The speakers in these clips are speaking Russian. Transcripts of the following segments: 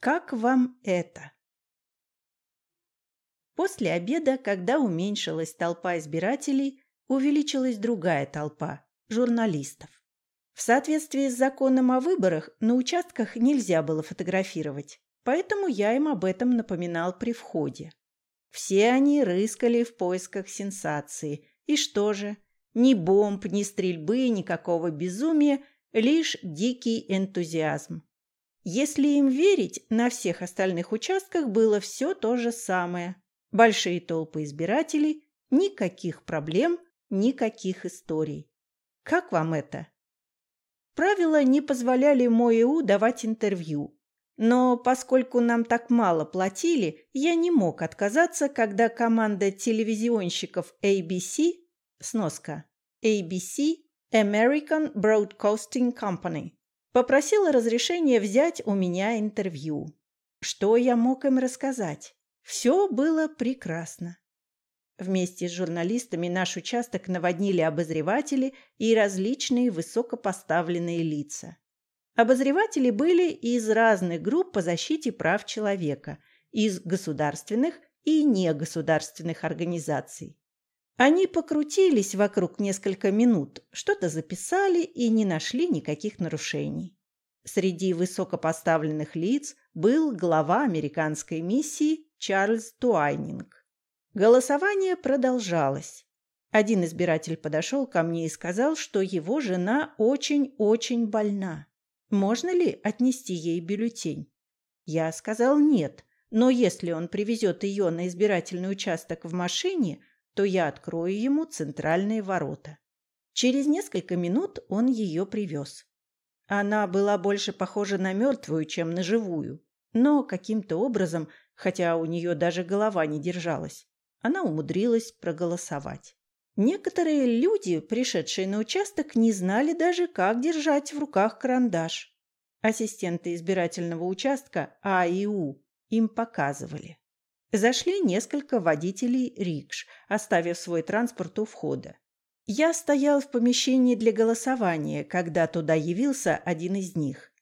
Как вам это? После обеда, когда уменьшилась толпа избирателей, увеличилась другая толпа – журналистов. В соответствии с законом о выборах на участках нельзя было фотографировать, поэтому я им об этом напоминал при входе. Все они рыскали в поисках сенсации. И что же? Ни бомб, ни стрельбы, никакого безумия, лишь дикий энтузиазм. Если им верить, на всех остальных участках было все то же самое. Большие толпы избирателей, никаких проблем, никаких историй. Как вам это? Правила не позволяли МОЭУ давать интервью, но поскольку нам так мало платили, я не мог отказаться, когда команда телевизионщиков ABC, сноска, ABC, American Broadcasting Company, попросила разрешения взять у меня интервью. Что я мог им рассказать? Все было прекрасно. Вместе с журналистами наш участок наводнили обозреватели и различные высокопоставленные лица. Обозреватели были из разных групп по защите прав человека, из государственных и негосударственных организаций. Они покрутились вокруг несколько минут, что-то записали и не нашли никаких нарушений. Среди высокопоставленных лиц был глава американской миссии Чарльз Туайнинг. Голосование продолжалось. Один избиратель подошел ко мне и сказал, что его жена очень-очень больна. Можно ли отнести ей бюллетень? Я сказал нет, но если он привезет ее на избирательный участок в машине, то я открою ему центральные ворота. Через несколько минут он ее привез. Она была больше похожа на мертвую, чем на живую, но каким-то образом хотя у нее даже голова не держалась. Она умудрилась проголосовать. Некоторые люди, пришедшие на участок, не знали даже, как держать в руках карандаш. Ассистенты избирательного участка АИУ им показывали. Зашли несколько водителей рикш, оставив свой транспорт у входа. Я стоял в помещении для голосования, когда туда явился один из них.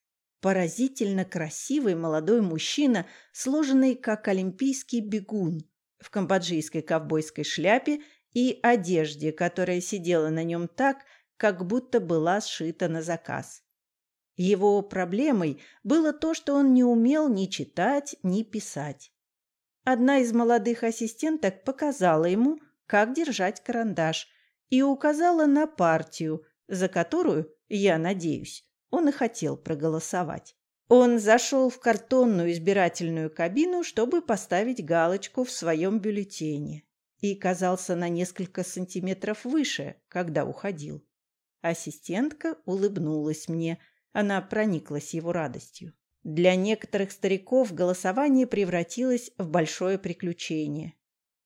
Поразительно красивый молодой мужчина, сложенный как олимпийский бегун, в камбоджийской ковбойской шляпе и одежде, которая сидела на нем так, как будто была сшита на заказ. Его проблемой было то, что он не умел ни читать, ни писать. Одна из молодых ассистенток показала ему, как держать карандаш, и указала на партию, за которую, я надеюсь, он и хотел проголосовать. Он зашел в картонную избирательную кабину, чтобы поставить галочку в своем бюллетене и казался на несколько сантиметров выше, когда уходил. Ассистентка улыбнулась мне, она прониклась его радостью. Для некоторых стариков голосование превратилось в большое приключение.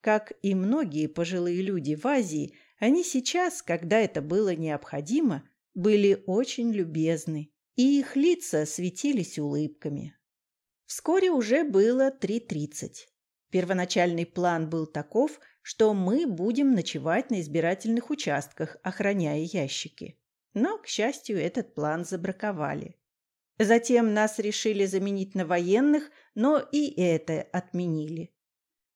Как и многие пожилые люди в Азии, они сейчас, когда это было необходимо, были очень любезны, и их лица светились улыбками. Вскоре уже было 3.30. Первоначальный план был таков, что мы будем ночевать на избирательных участках, охраняя ящики. Но, к счастью, этот план забраковали. Затем нас решили заменить на военных, но и это отменили.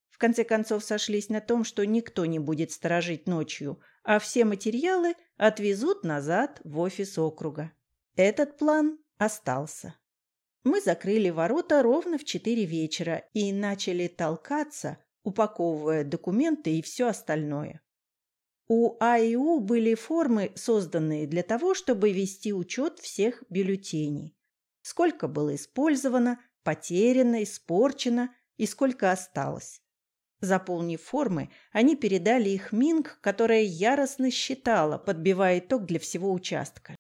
В конце концов сошлись на том, что никто не будет сторожить ночью, а все материалы отвезут назад в офис округа. Этот план остался. Мы закрыли ворота ровно в четыре вечера и начали толкаться, упаковывая документы и все остальное. У АИУ были формы, созданные для того, чтобы вести учет всех бюллетеней. Сколько было использовано, потеряно, испорчено и сколько осталось. Заполнив формы, они передали их Минг, которая яростно считала, подбивая итог для всего участка.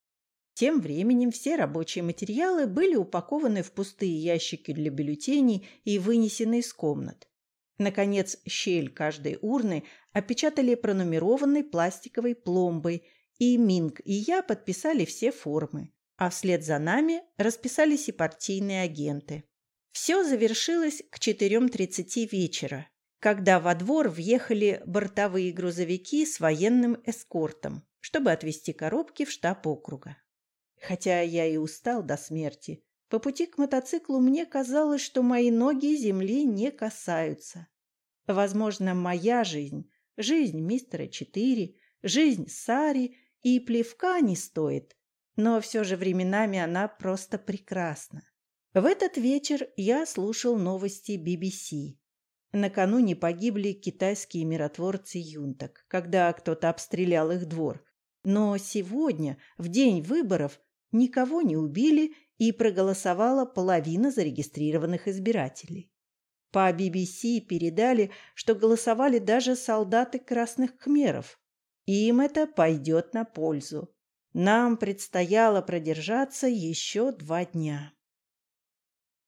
Тем временем все рабочие материалы были упакованы в пустые ящики для бюллетеней и вынесены из комнат. Наконец, щель каждой урны опечатали пронумерованной пластиковой пломбой, и Минг и я подписали все формы, а вслед за нами расписались и партийные агенты. Все завершилось к 4.30 вечера, когда во двор въехали бортовые грузовики с военным эскортом, чтобы отвезти коробки в штаб округа. Хотя я и устал до смерти, По пути к мотоциклу мне казалось, что мои ноги земли не касаются. Возможно, моя жизнь, жизнь мистера Четыре, жизнь Сари и плевка не стоит, но все же временами она просто прекрасна. В этот вечер я слушал новости BBC. Накануне погибли китайские миротворцы юнток, когда кто-то обстрелял их двор. Но сегодня, в день выборов, никого не убили и проголосовала половина зарегистрированных избирателей. По BBC передали, что голосовали даже солдаты красных кхмеров. Им это пойдет на пользу. Нам предстояло продержаться еще два дня.